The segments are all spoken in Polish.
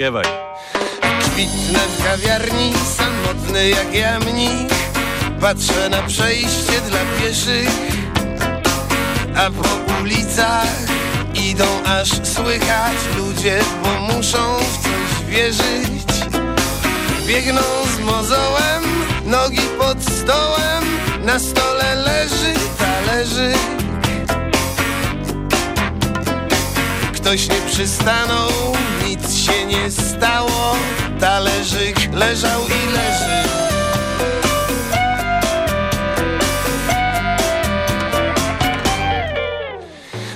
śpiewaj. Kwitnę w kawiarni, samotny jak jamnik. Patrzę na przejście dla pieszych. A po ulicach idą aż słychać Ludzie, bo muszą w coś wierzyć. Biegną z mozołem, nogi pod stołem. Na stole leży talerzy Ktoś nie przystanął, się nie stało. Talerzyk leżał i leży.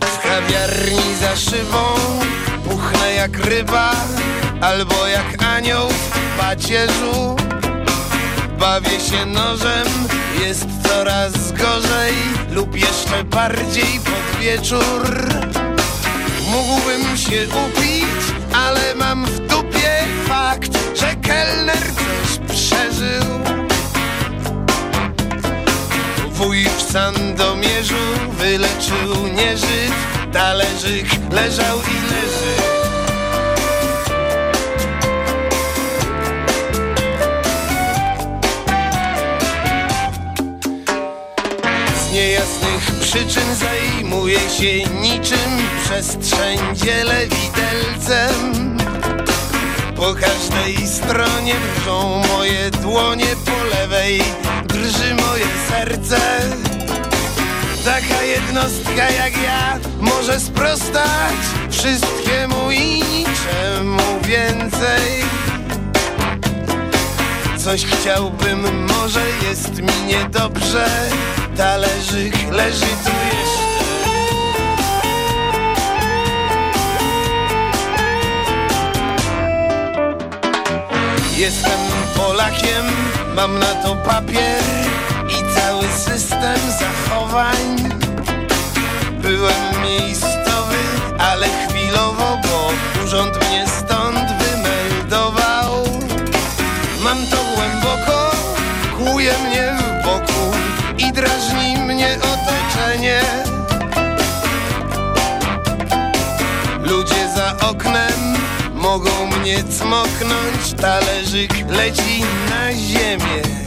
W kawiarni za szybą Puchnę jak ryba Albo jak anioł w pacierzu. Bawię się nożem Jest coraz gorzej Lub jeszcze bardziej pod wieczór. Mógłbym się upić, ale mam w dupie fakt, że kelner coś przeżył. Wuj w Sandomierzu wyleczył nieżyt, talerzyk leżał i leży. Z niejasnych przyczyn zajmuję się niczym Przestrzeń dzielę widelcem Po każdej stronie drżą moje dłonie Po lewej drży moje serce. Taka jednostka jak ja może sprostać Wszystkiemu i niczemu więcej. Coś chciałbym, może jest mi niedobrze Talerzyk leży tu jeszcze. Jestem Polakiem, mam na to papier I cały system zachowań. Byłem miejscowy, ale chwilowo Bo urząd mnie stąd wymeldował. Mam to głęboko, kłuje mnie w boku I drażni mnie otoczenie. Ludzie za oknem mogą mnie cmoknąć Talerzyk leci na ziemię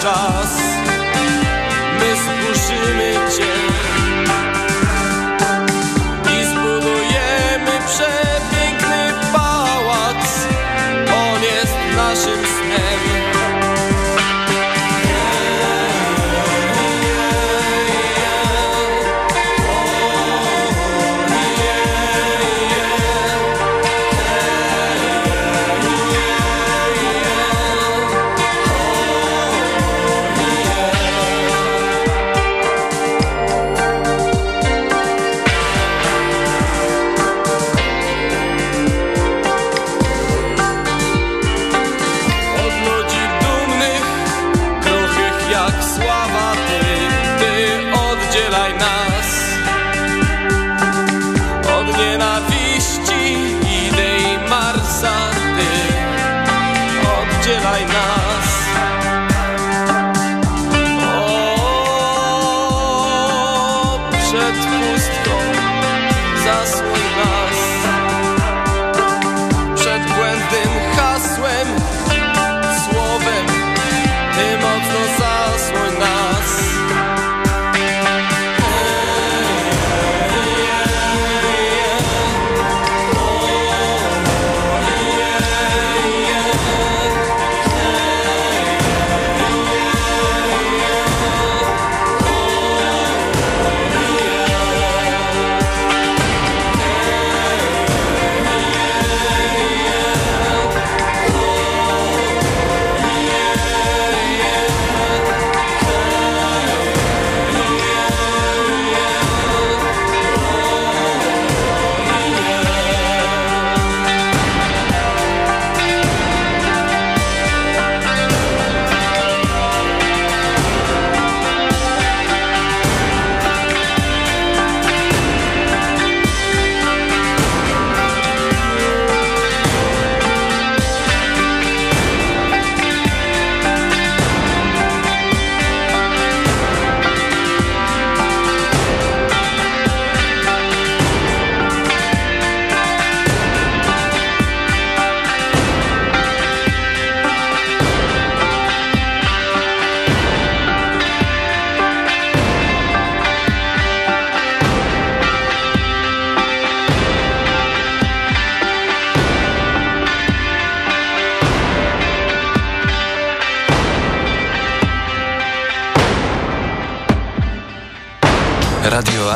자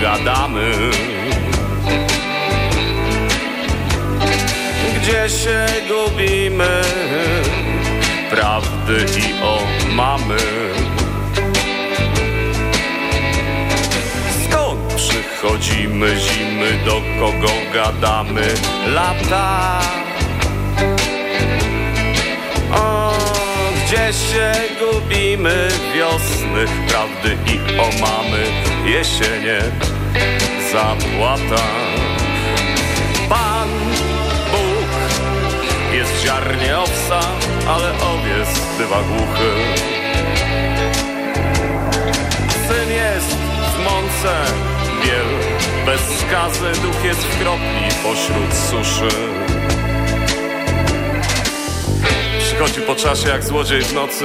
Gadamy. Gdzie się gubimy, prawdy i o mamy. Skąd przychodzimy zimy, do kogo gadamy lata? Gdzie się gubimy wiosny, prawdy i o mamy jesienie zapłata. Pan Bóg jest ziarnie owsa, ale owiec bywa głuchy. Syn jest w mące biel, bez skazy duch jest w kropli pośród suszy. Przychodzi po czasie jak złodziej w nocy,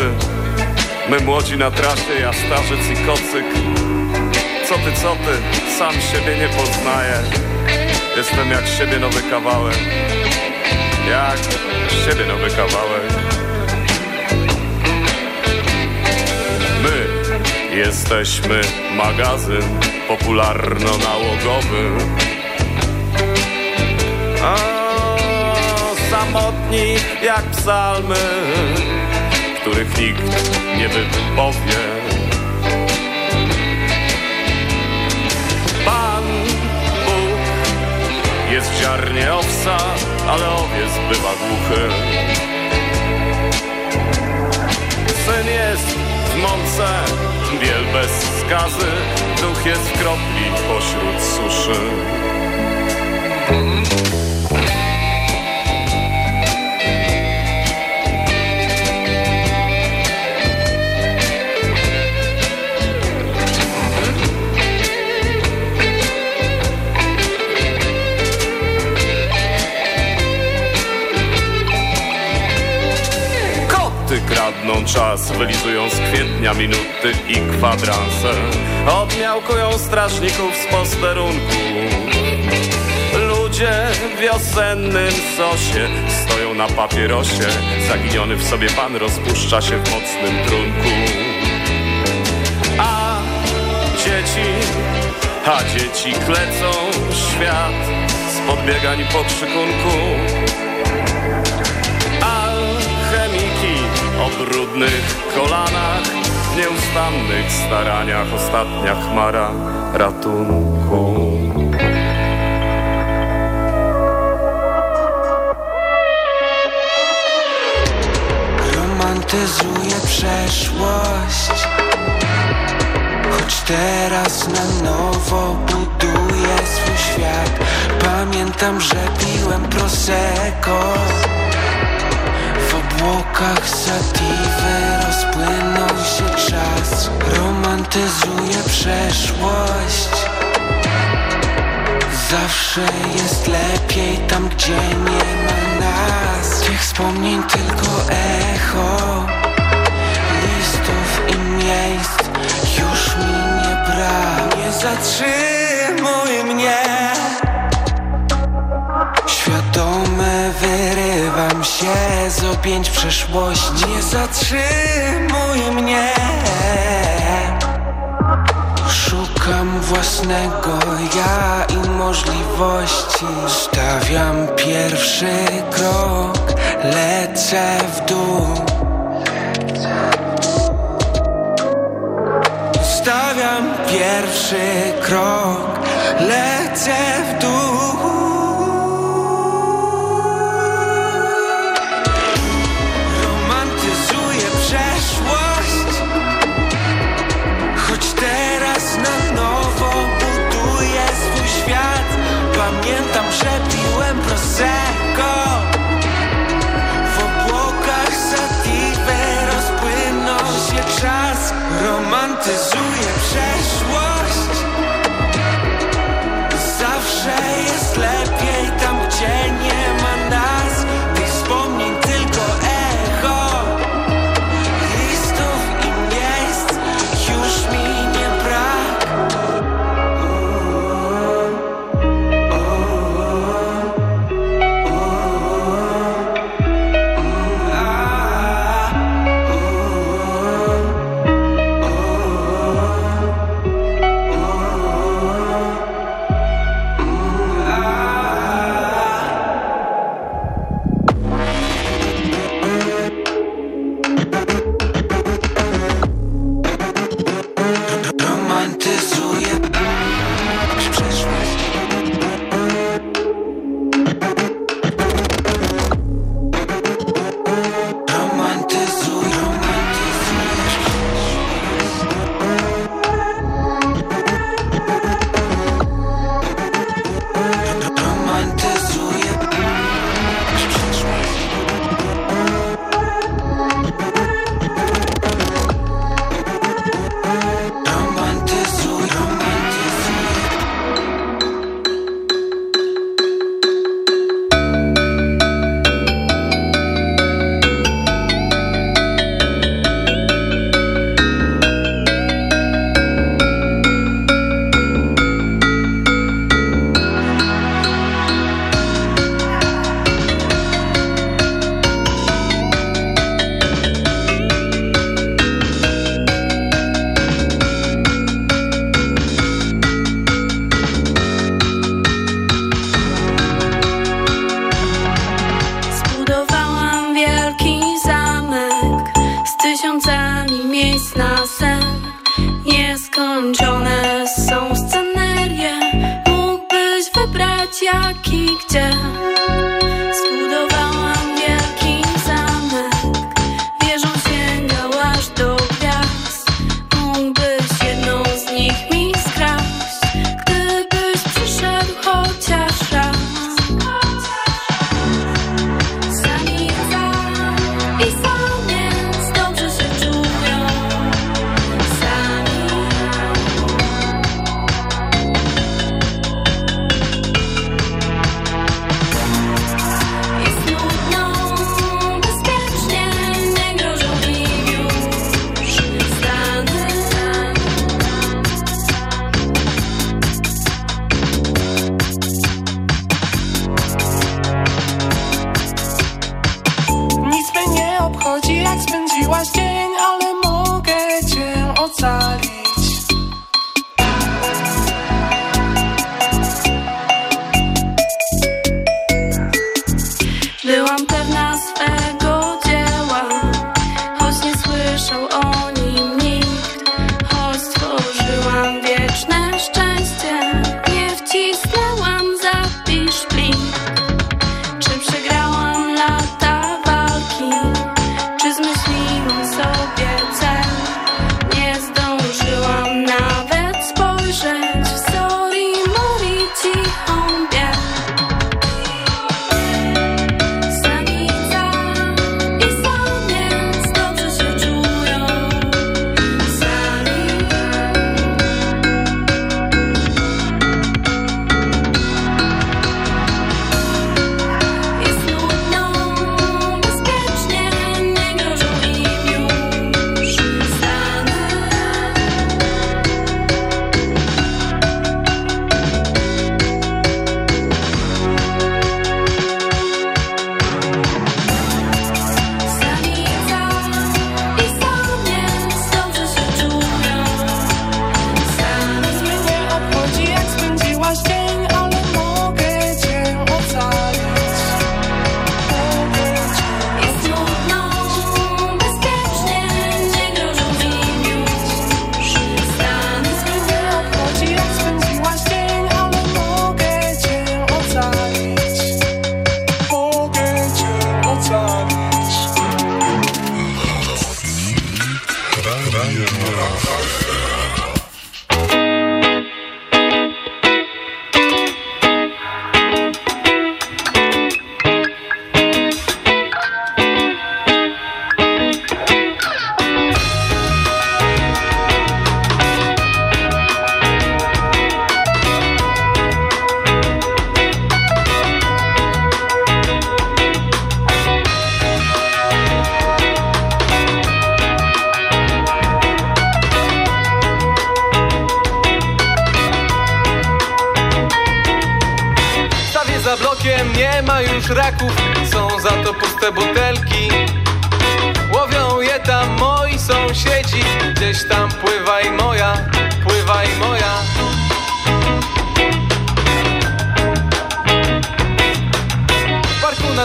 my młodzi na trasie, ja starzec i kocyk. Co ty, co ty, sam siebie nie poznaję, jestem jak siebie nowy kawałek, jak siebie nowy kawałek. My jesteśmy magazyn popularno-nałogowy. A, samotni jak psalmy, których nikt nie wypowie. Pan Bóg jest ziarnie owsa, ale owiec bywa głuchy. Syn jest w mące, biel bez skazy, duch jest w kropli pośród suszy. Kradną czas, wylizują z kwietnia minuty i kwadranse. Odmiałkują strażników z posterunku. Ludzie w wiosennym sosie stoją na papierosie. Zaginiony w sobie pan rozpuszcza się w mocnym trunku. A dzieci, a dzieci klecą świat z podbiegań i pokrzykunku. Brudnych kolanach W nieustannych staraniach Ostatnia chmara ratunku. Romantyzuję przeszłość Choć teraz na nowo buduję swój świat. Pamiętam, że piłem Prosecco obłokach satiwy rozpłynął się czas. Romantyzuję przeszłość. Zawsze jest lepiej tam, gdzie nie ma nas. Tych wspomnień tylko echo Listów i miejsc. Już mi nie brak. Nie zatrzymuj mnie wyrywam się z objęć przeszłości. Nie zatrzymuj mnie. Szukam własnego ja i możliwości. Stawiam pierwszy krok, lecę w dół. Stawiam pierwszy krok, lecę w dół Romantyzuję przeszłość picture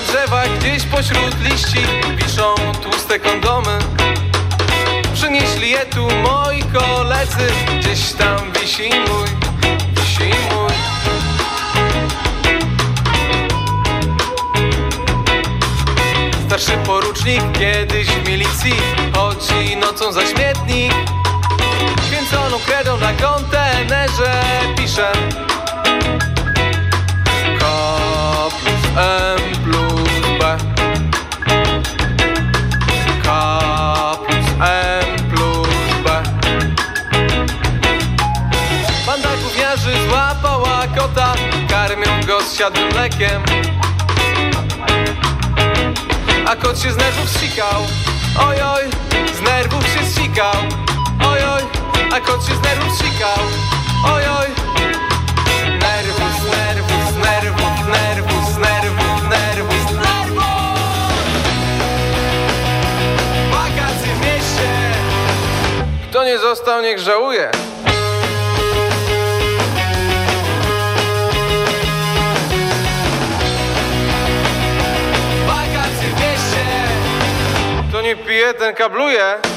na drzewach, gdzieś pośród liści Wiszą tłuste kondomy. Przynieśli je tu moi koledzy Gdzieś tam wisi mój, wisi mój. Starszy porucznik kiedyś w milicji Chodzi nocą za śmietnik. Święconą kredą na kontenerze pisze. Kop, em, siadłym mlekiem. A kot się z nerwów sikał. Oj, oj, z nerwów się sikał. Oj, oj, a kot się z nerwów sikał. Oj, oj. Nerwus, nerwus, nerwus, nerwus, nerwus, nerwus, nerwus Wakacje w mieście. Kto nie został, niech żałuje. Jeden kabluje.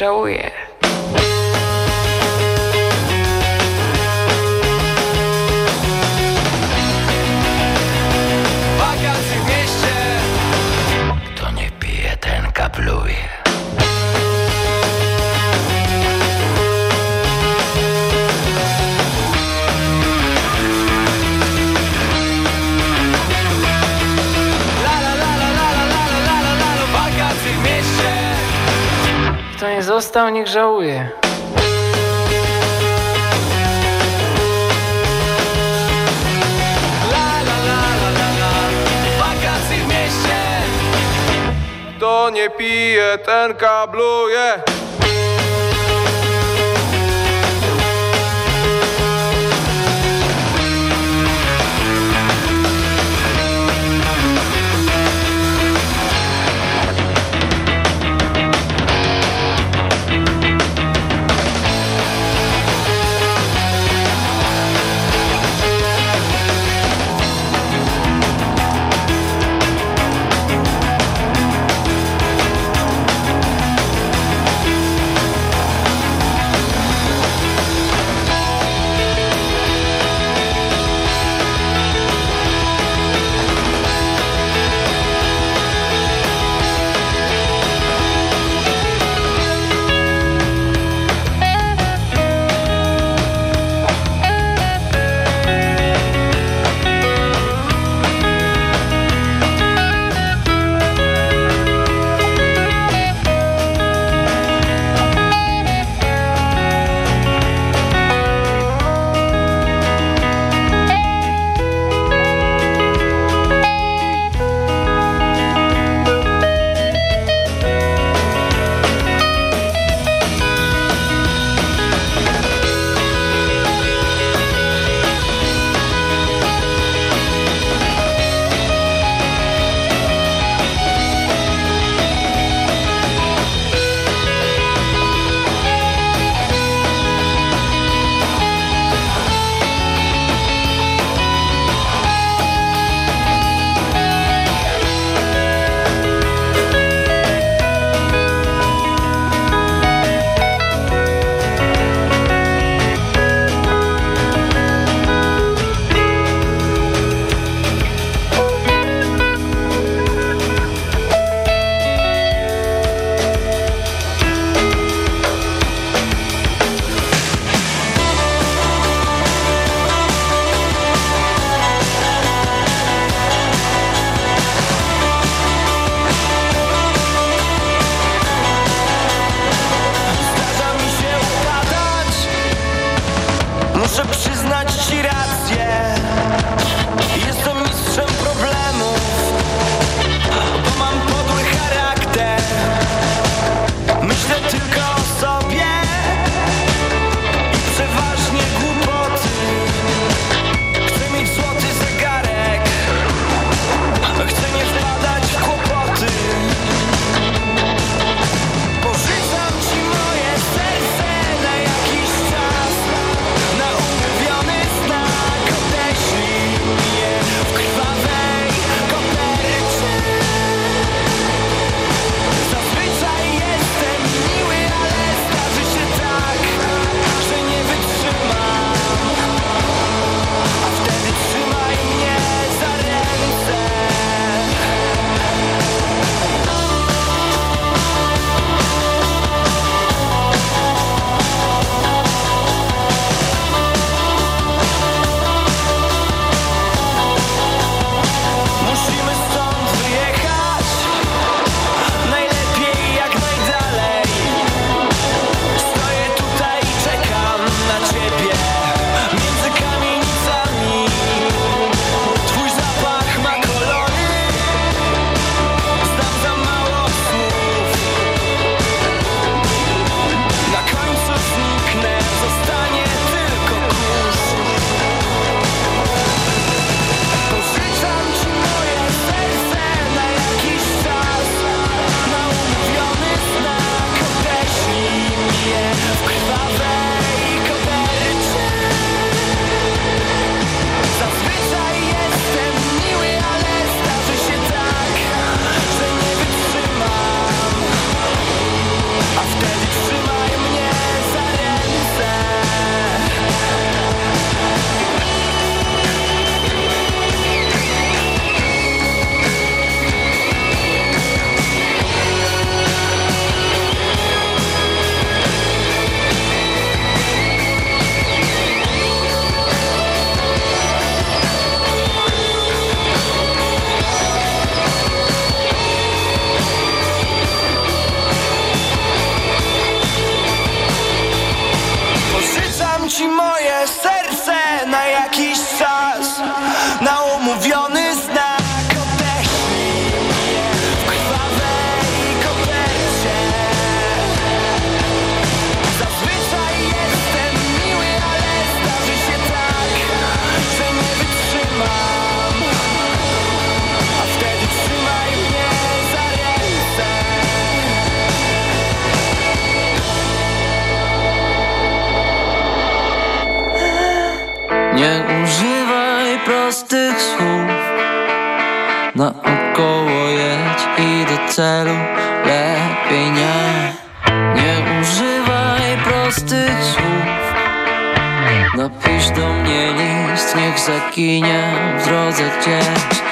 Żałuję. Kto nie pije, ten kabluje do mnie list, niech zaginie w drodze gdzieś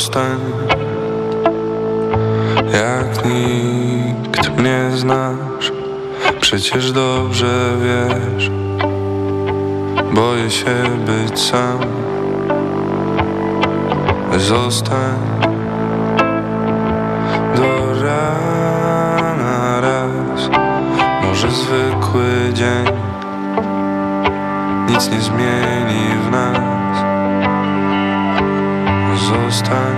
Zostań jak nikt mnie znasz Przecież dobrze wiesz. Boję się być sam. Zostań. Do rana raz. Może zwykły dzień. Nic nie zmieni w nas Zostań.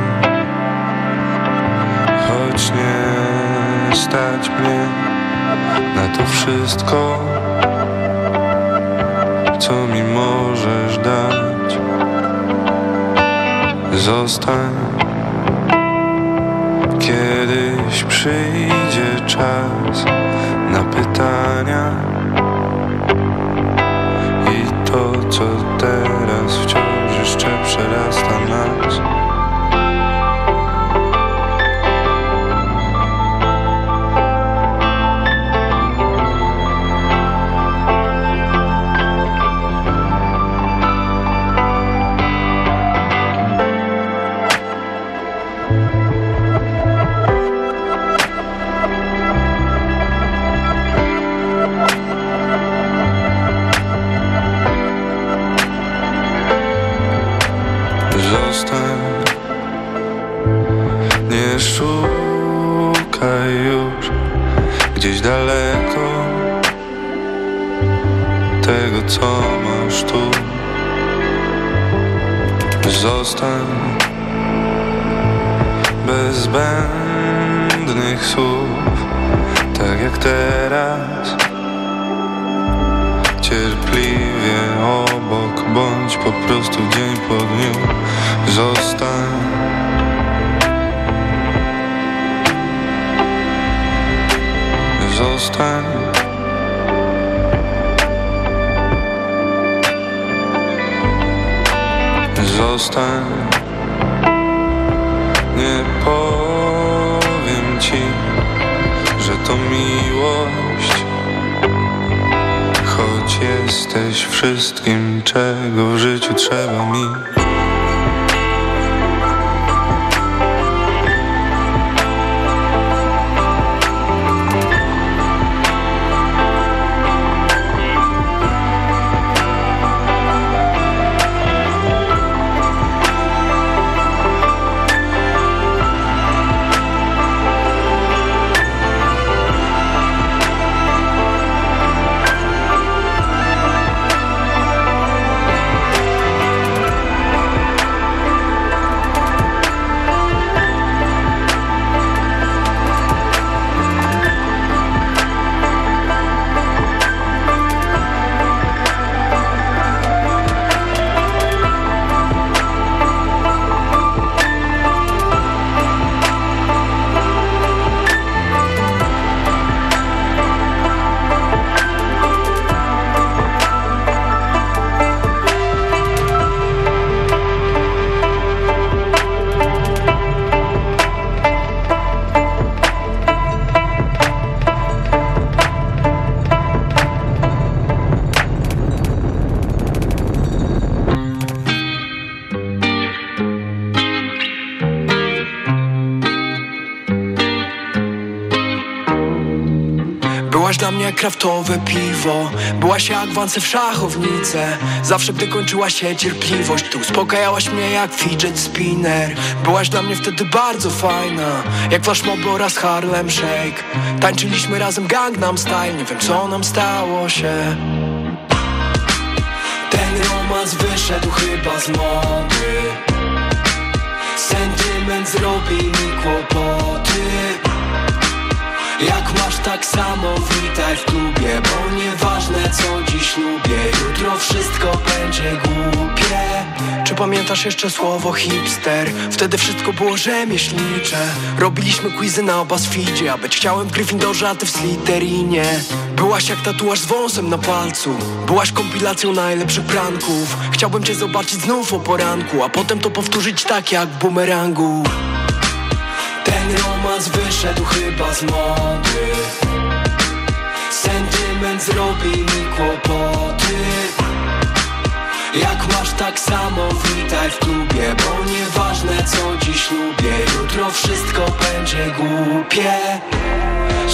Choć nie stać mnie Na to wszystko Co mi możesz dać. Zostań. Kiedyś przyjdzie czas na pytania I to, co teraz wciąż jeszcze przerasta nas Gdzieś daleko Tego co masz tu. Zostań Bez zbędnych słów Tak jak teraz. Cierpliwie obok Bądź po prostu dzień po dniu. Zostań Zostań. Zostań. Nie powiem ci Że to miłość. Choć jesteś wszystkim, czego w życiu trzeba mi mnie kraftowe piwo. Byłaś jak wance w szachownicę Zawsze gdy kończyła się cierpliwość Tu uspokajałaś mnie jak fidget spinner. Byłaś dla mnie wtedy bardzo fajna Jak wasz mob oraz Harlem Shake. Tańczyliśmy razem Gangnam Style Nie wiem co nam stało się. Ten romans wyszedł chyba z mody. Sentyment zrobi mi kłopoty jak masz tak samo witaj w klubie Bo nieważne co dziś lubię Jutro wszystko będzie głupie. Czy pamiętasz jeszcze słowo hipster? Wtedy wszystko było rzemieślnicze. Robiliśmy quizy na BuzzFeedzie A być chciałem w Gryffindorze, a ty w Slytherinie Byłaś jak tatuaż z wąsem na palcu. Byłaś kompilacją najlepszych pranków. Chciałbym cię zobaczyć znów o poranku A potem to powtórzyć tak jak bumerangu romans wyszedł chyba z mody. Sentyment zrobi mi kłopoty. Jak masz tak samo witaj w klubie Bo nieważne co wszystko będzie głupie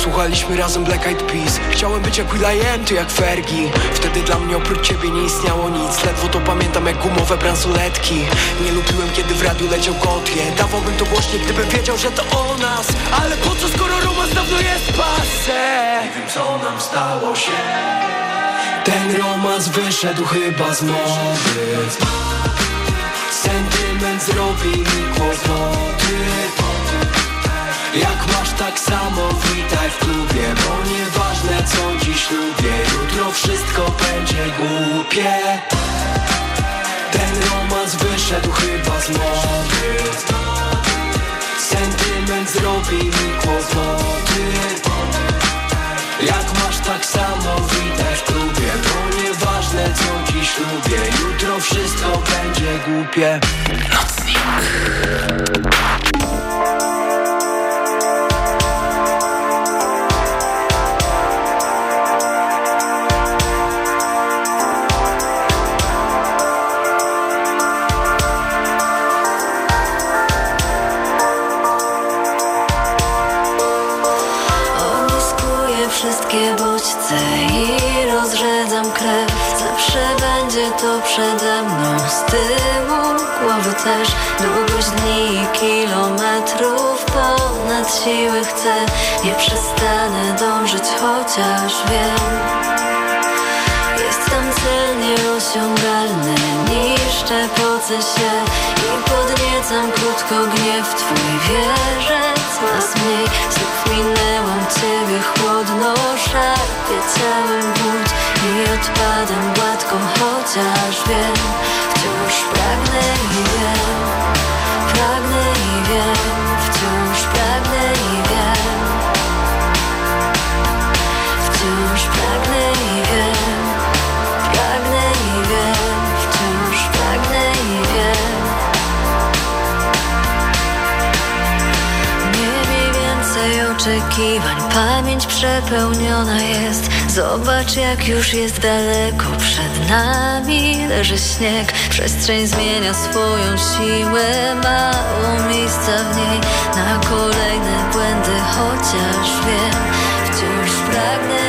Słuchaliśmy razem Black Eyed Peas. Chciałem być jak Will.i.am, ty jak Fergie. Wtedy dla mnie oprócz ciebie nie istniało nic. Ledwo to pamiętam jak gumowe bransoletki. Nie lubiłem kiedy w radiu leciał Gotye Dawałbym to głośniej gdybym wiedział, że to o nas. Ale po co skoro romans dawno jest passe Nie wiem co nam stało się. Ten romans wyszedł chyba z mody. Sentyment zrobi mi kłopoty. Jak masz tak samo witaj w klubie Bo nieważne co dziś lubię Jutro wszystko będzie głupie. Ten romans wyszedł chyba z mody. Sentyment zrobi mi kłopoty. Jak masz tak samo witaj w klubie Bo nieważne co dziś lubię Jutro wszystko będzie głupie. Nocnik siły chcę Nie przestanę dążyć chociaż wiem. Jest tam cel nieosiągalny Niszczę, pocę się i podniecam krótko gniew. Twój wierzę nas mniej Znów minęłam Ciebie chłodno Szarpie ciałem but I odpadam gładko Chociaż wiem Wciąż pragnę i wiem Pragnę i wiem Wciąż oczekiwań. Pamięć przepełniona jest. Zobacz jak już jest daleko Przed nami. Leży śnieg. Przestrzeń zmienia swoją siłę. Mało miejsca w niej Na kolejne błędy Chociaż wiem Wciąż pragnę